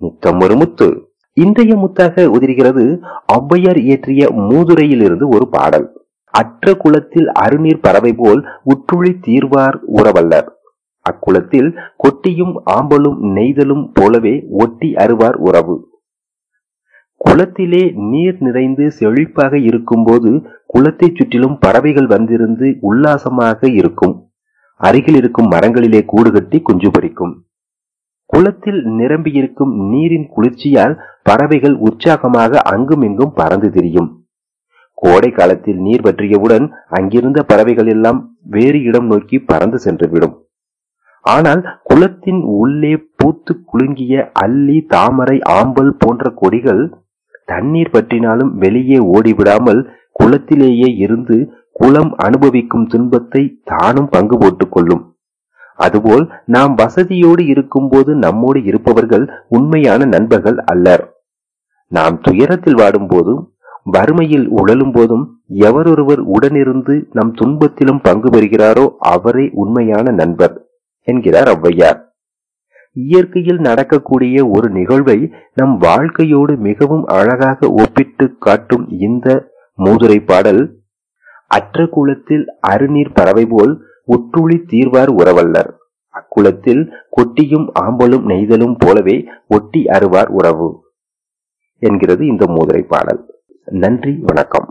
நித்தம் ஒரு முத்து இன்றைய முத்தாக உதிர்கிறது ஔவையார் இயற்றிய மூதுரையிலிருந்து ஒரு பாடல். அற்ற குளத்தில் அருநீர் பறவை போல் உற்றுழி தீர்வார் உறவல்லர். அக்குளத்தில் கொட்டியும் ஆம்பலும் நெய்தலும் போலவே ஒட்டி அருவார் உறவு. குளத்திலே நீர் நிறைந்து செழிப்பாக இருக்கும்போது குளத்தைச் சுற்றிலும் பறவைகள் வந்திருந்து உல்லாசமாக இருக்கும். அருகில் இருக்கும் மரங்களிலே கூடு கட்டி குஞ்சு பறிக்கும் குளத்தில் நிரம்பியிருக்கும் நீரின் குளிர்ச்சியால் பறவைகள் உற்சாகமாக அங்குமிங்கும் பறந்து திரியும். கோடை காலத்தில் நீர் பற்றியவுடன் அங்கிருந்த பறவைகள் எல்லாம் வேறு இடம் நோக்கி பறந்து சென்றுவிடும். ஆனால் குளத்தின் உள்ளே பூத்து குலுங்கிய அல்லி தாமரை ஆம்பல் போன்ற கொடிகள் தண்ணீர் பற்றினாலும் வெளியே ஓடிவிடாமல் குளத்திலேயே இருந்து குளம் அனுபவிக்கும் துன்பத்தை தானும் பங்கு போட்டுக் கொள்ளும். அதுபோல் நாம் வசதியோடு இருக்கும்போது நம்மோடு இருப்பவர்கள் உண்மையான நண்பர்கள் அல்லர். நாம் துயரத்தில் வாடும் போதும் வறுமையில் உழலும் போதும் எவரொருவர் உடனிருந்து நம் துன்பத்திலும் பங்கு பெறுகிறாரோ அவரே உண்மையான நண்பர் என்கிறார் ஔவையார். இயற்கையில் நடக்கக்கூடிய ஒரு நிகழ்வை நம் வாழ்க்கையோடு மிகவும் அழகாக ஒப்பிட்டு காட்டும் இந்த மூதுரை பாடல் அற்ற குளத்தில் அருநீர் பறவை போல் ஒற்றுழி தீர்வார் உறவல்லர். அக்குளத்தில் கொட்டியும் ஆம்பலும் நெய்தலும் போலவே ஒட்டி அருவார் உறவு. என்கிறது இந்த மூதுரை பாடல். நன்றி வணக்கம்.